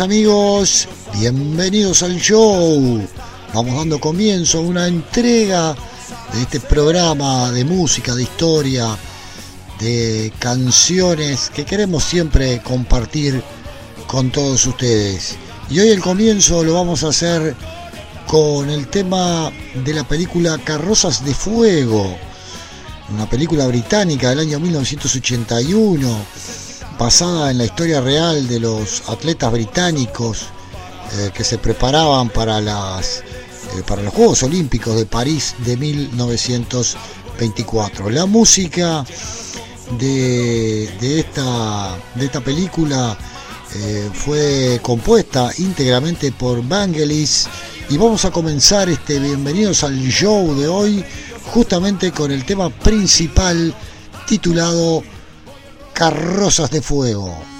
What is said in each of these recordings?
amigos, bienvenidos al show. Vamos dando comienzo a una entrega de este programa de música, de historia, de canciones que queremos siempre compartir con todos ustedes. Y hoy el comienzo lo vamos a hacer con el tema de la película Carrozas de Fuego, una película británica del año 1981 basada en la historia real de los atletas británicos eh, que se preparaban para, las, eh, para los Juegos Olímpicos de París de 1924. La música de, esta, de esta película eh, fue compuesta íntegramente por Vangelis y vamos a comenzar este bienvenidos al show de hoy justamente con el tema principal titulado carrozas de fuego.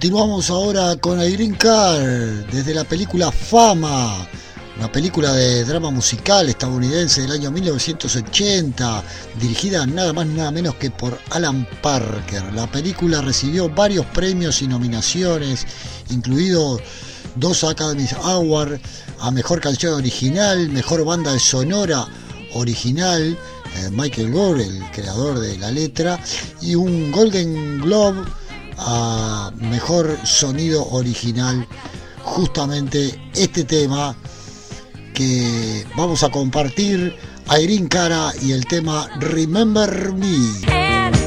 Continuamos ahora con el Green Car, desde la película Fama, una película de drama musical estadounidense del año 1980, dirigida nada más nada menos que por Alan Parker. La película recibió varios premios y nominaciones, incluidos dos Academy Awards a Mejor Canción Original, Mejor Banda Sonora Original, eh, Michael Gore, el creador de la letra, y un Golden Globe a Mejor Sonido Original, justamente este tema que vamos a compartir, Irene Cara y el tema Remember Me.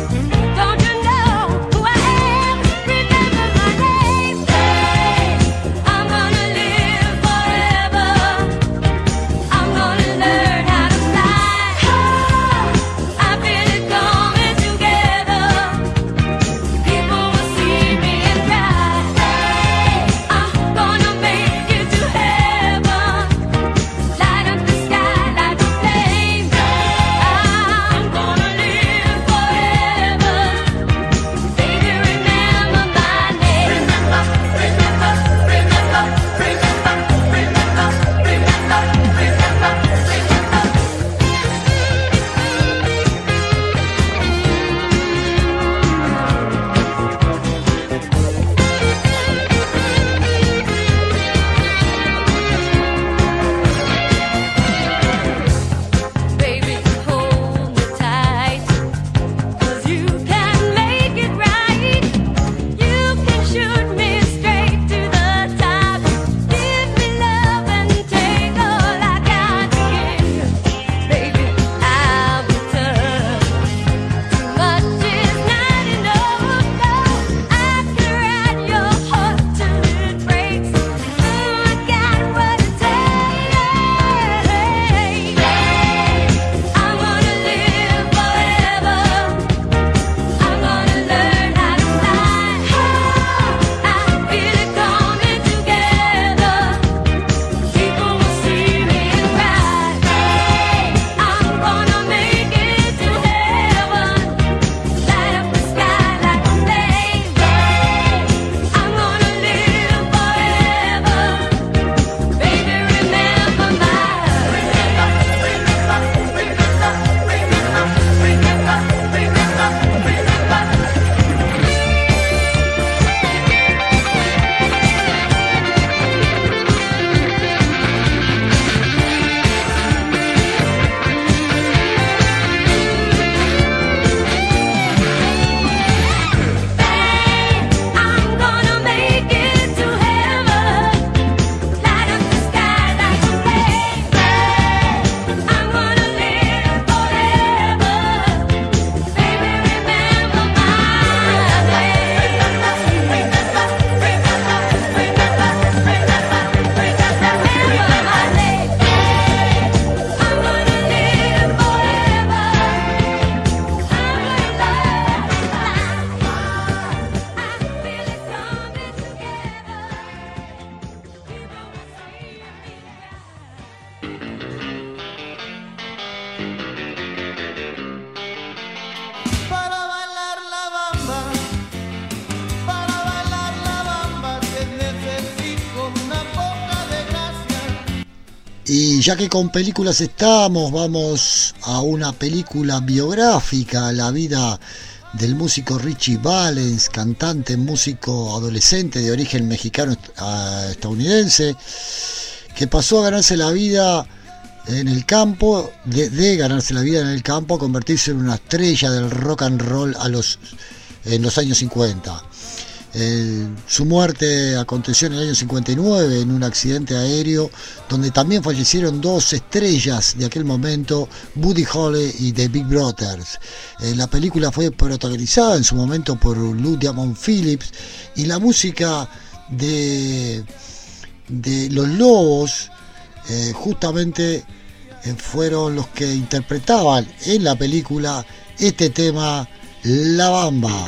Ya que con películas estamos, vamos a una película biográfica, la vida del músico Richie Valens, cantante, músico adolescente de origen mexicano estadounidense, que pasó a ganarse la vida en el campo, de, ganarse la vida en el campo, a convertirse en una estrella del rock and roll a los, en los años 50 su muerte aconteció en el año 59 en un accidente aéreo donde también fallecieron dos estrellas de aquel momento, Buddy Holly y The Big Brothers. Eh, la película fue protagonizada en su momento por Lou Diamond Phillips y la música de, de Los Lobos eh, justamente eh, fueron los que interpretaban en la película este tema La Bamba.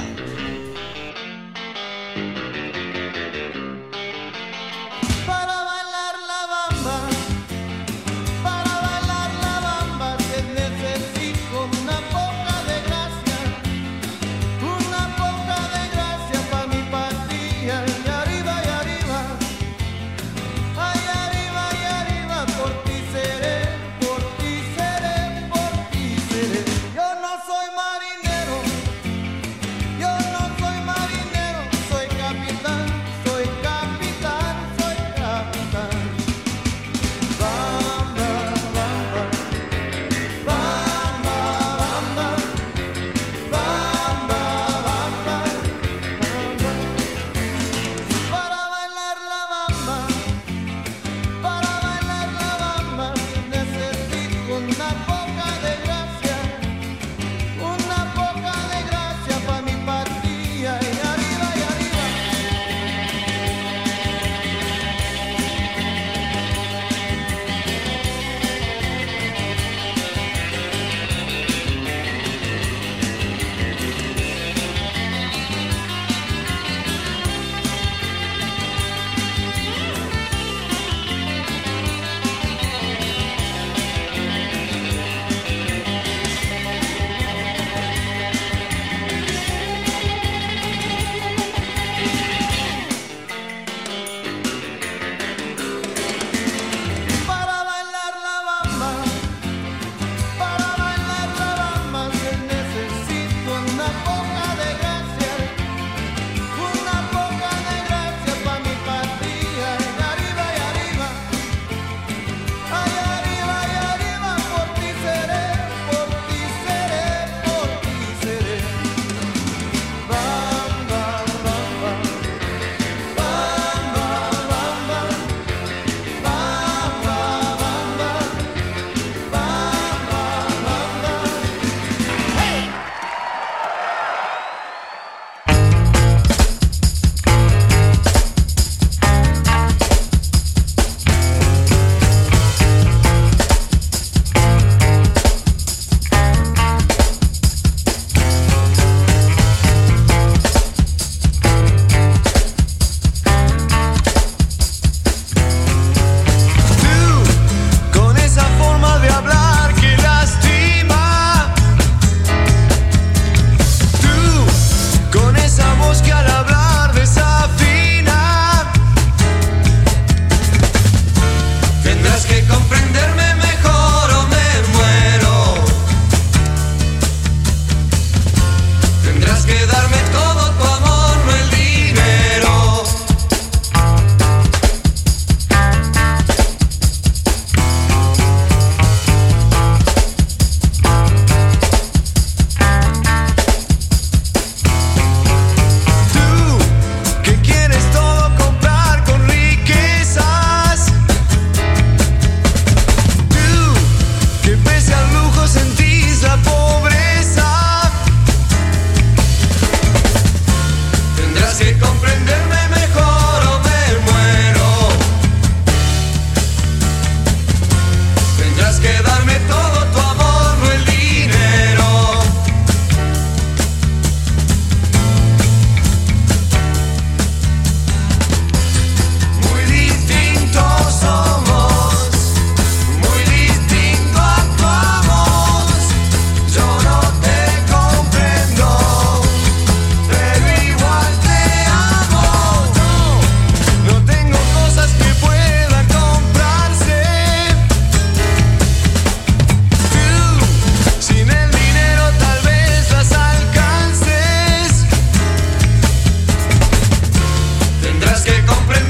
compren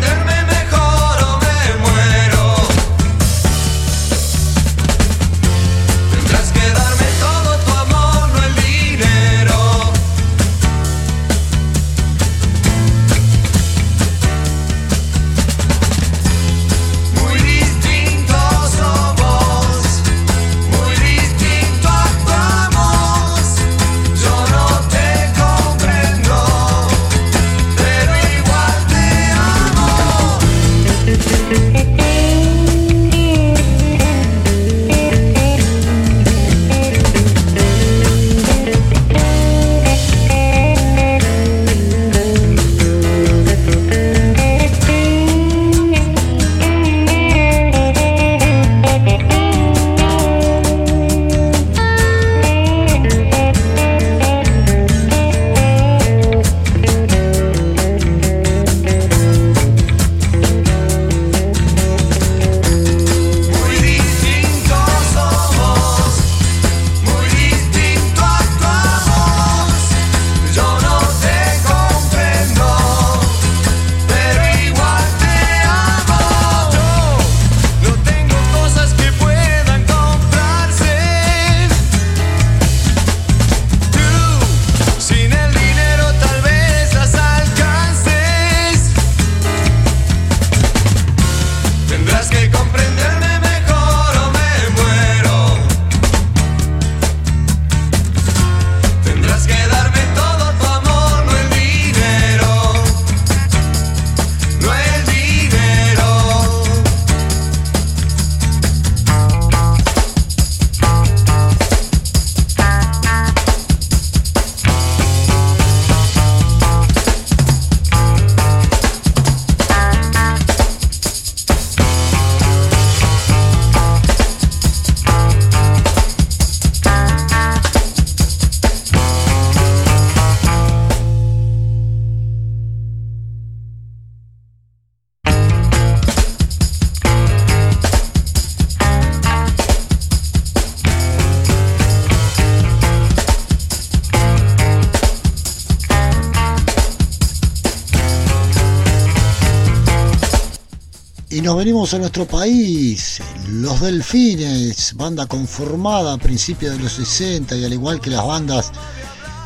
nos venimos a nuestro país, Los Delfines, banda conformada a principios de los 60 y al igual que las bandas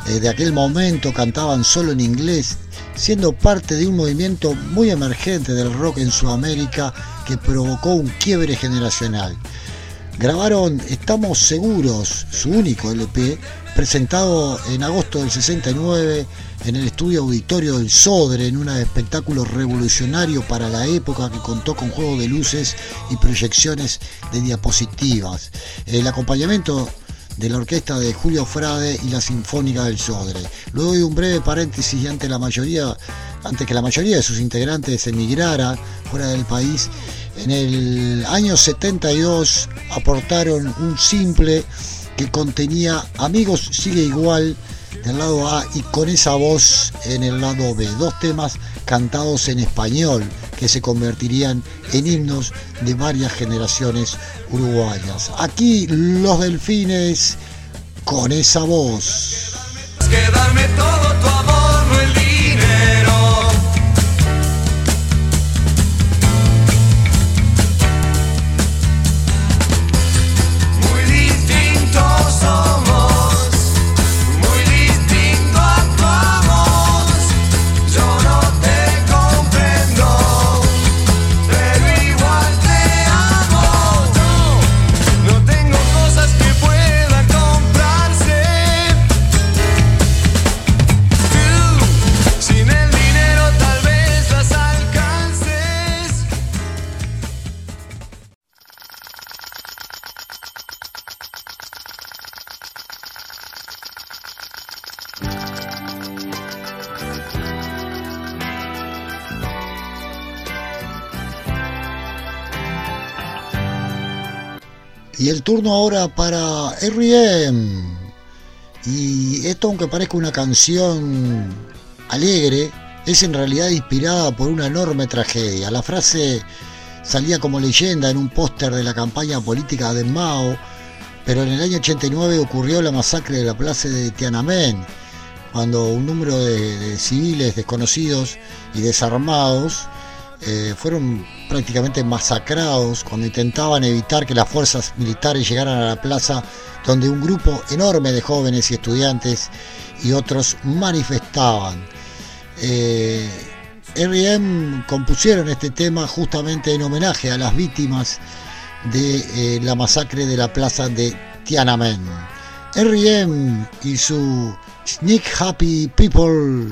eh, de aquel momento cantaban solo en inglés, siendo parte de un movimiento muy emergente del rock en Sudamérica que provocó un quiebre generacional. Grabaron Estamos Seguros, su único LP, presentado en agosto del 69 en el estudio auditorio del Sodre, en un espectáculo revolucionario para la época que contó con juego de luces y proyecciones de diapositivas. El acompañamiento de la orquesta de Julio Frade y la Sinfónica del Sodre. Luego de un breve paréntesis y ante la mayoría, antes que la mayoría de sus integrantes emigrara fuera del país, en el año 72 aportaron un simple que contenía Amigos sigue igual del lado A y con esa voz en el lado B. Dos temas cantados en español que se convertirían en himnos de varias generaciones uruguayas. Aquí los delfines con esa voz. Turno ahora para R.E.M. Y esto, aunque parezca una canción alegre, es en realidad inspirada por una enorme tragedia. La frase salía como leyenda en un póster de la campaña política de Mao, pero en el año 89 ocurrió la masacre de la plaza de Tiananmen, cuando un número de, civiles desconocidos y desarmados eh, fueron prácticamente masacrados cuando intentaban evitar que las fuerzas militares llegaran a la plaza donde un grupo enorme de jóvenes y estudiantes y otros manifestaban. Eh, R.E.M. compusieron este tema justamente en homenaje a las víctimas de eh, la masacre de la plaza de Tiananmen. R.E.M. y su Sneak Happy People.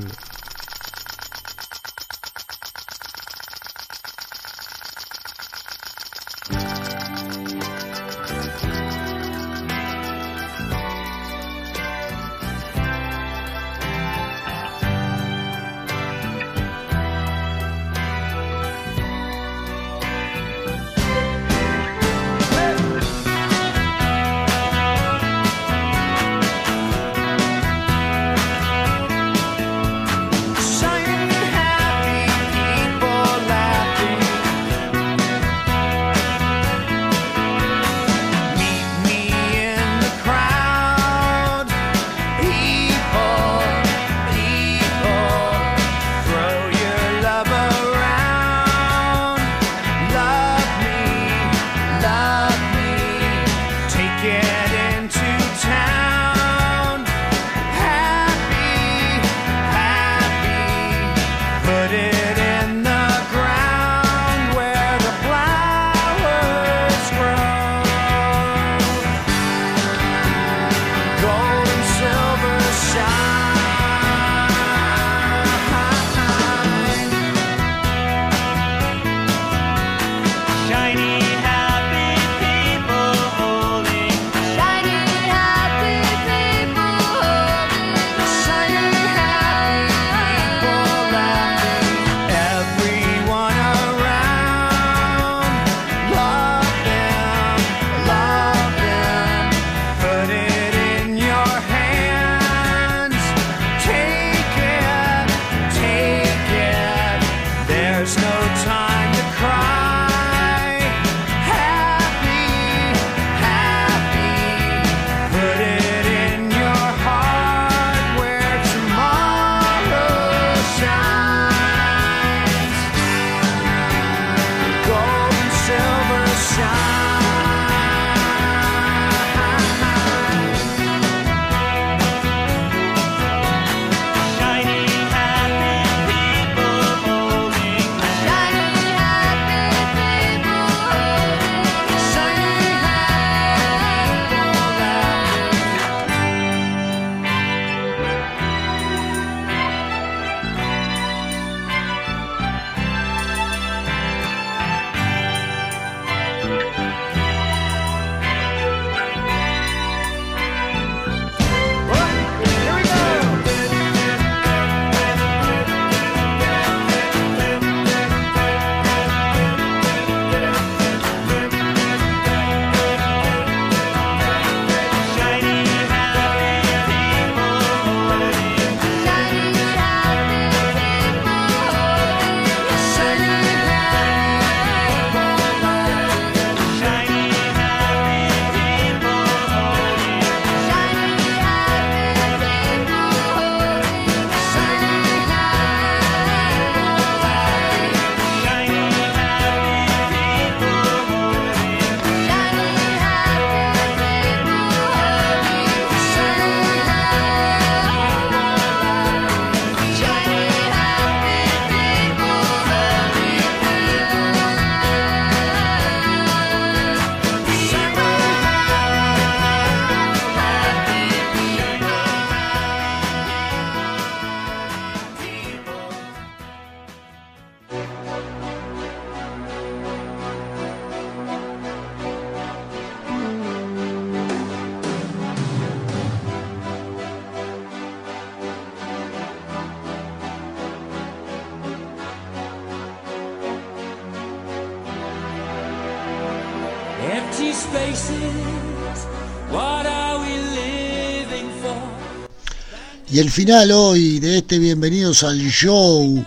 Y el final hoy de este Bienvenidos al Show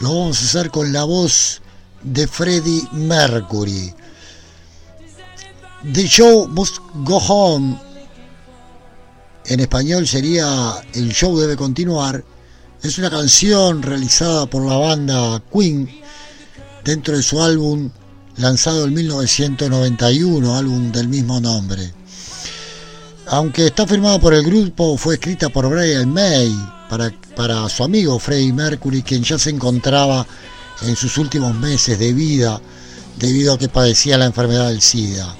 lo vamos a hacer con la voz de Freddie Mercury. The Show Must Go Home. En español sería El show debe continuar. Es una canción realizada por la banda Queen dentro de su álbum lanzado en 1991, álbum del mismo nombre. Aunque está firmada por el grupo, fue escrita por Brian May para, para su amigo Freddie Mercury, quien ya se encontraba en sus últimos meses de vida debido a que padecía la enfermedad del SIDA.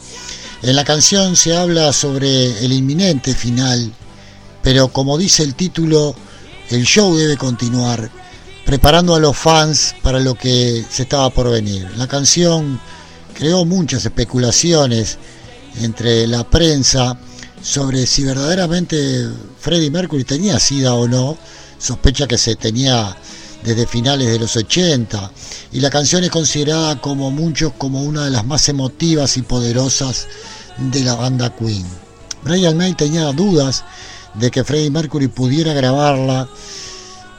En la canción se habla sobre el inminente final, pero como dice el título, el show debe continuar, preparando a los fans para lo que se estaba por venir. La canción creó muchas especulaciones entre la prensa sobre si verdaderamente Freddie Mercury tenía SIDA o no, sospecha que se tenía desde finales de los 80 y la canción es considerada como muchos como una de las más emotivas y poderosas de la banda Queen. Brian May tenía dudas de que Freddie Mercury pudiera grabarla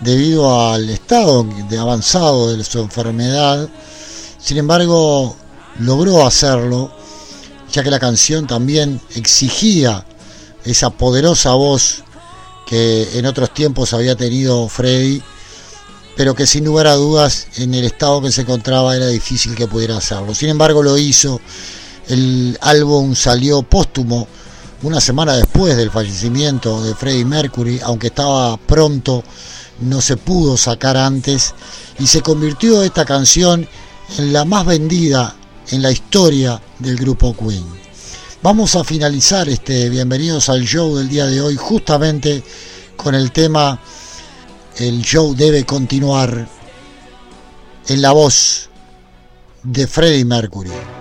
debido al estado de avanzado de su enfermedad. Sin embargo, logró hacerlo, ya que la canción también exigía esa poderosa voz que en otros tiempos había tenido Freddy, pero que sin lugar a dudas en el estado que se encontraba era difícil que pudiera hacerlo. Sin embargo lo hizo, el álbum salió póstumo una semana después del fallecimiento de Freddie Mercury, aunque estaba pronto, no se pudo sacar antes, y se convirtió esta canción en la más vendida en la historia del grupo Queen. Vamos a finalizar este Bienvenidos al Show del día de hoy justamente con el tema El show debe continuar en la voz de Freddie Mercury.